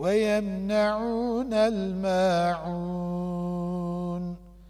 ويمنعون الماعون.